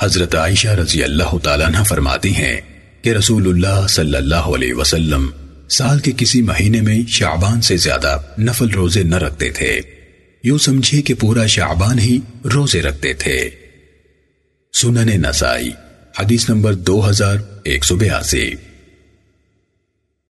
حضرت عائشہ رضی اللہ تعالیٰ عنہ فرماتی ہیں کہ رسول اللہ صلی اللہ علیہ وسلم سال کے کسی مہینے میں شعبان سے زیادہ نفل روزے نہ رکھتے تھے۔ یوں سمجھے کہ پورا شعبان ہی روزے رکھتے تھے۔ سنن نسائی، حدیث نمبر دو ہزار ایک سو بیاسی۔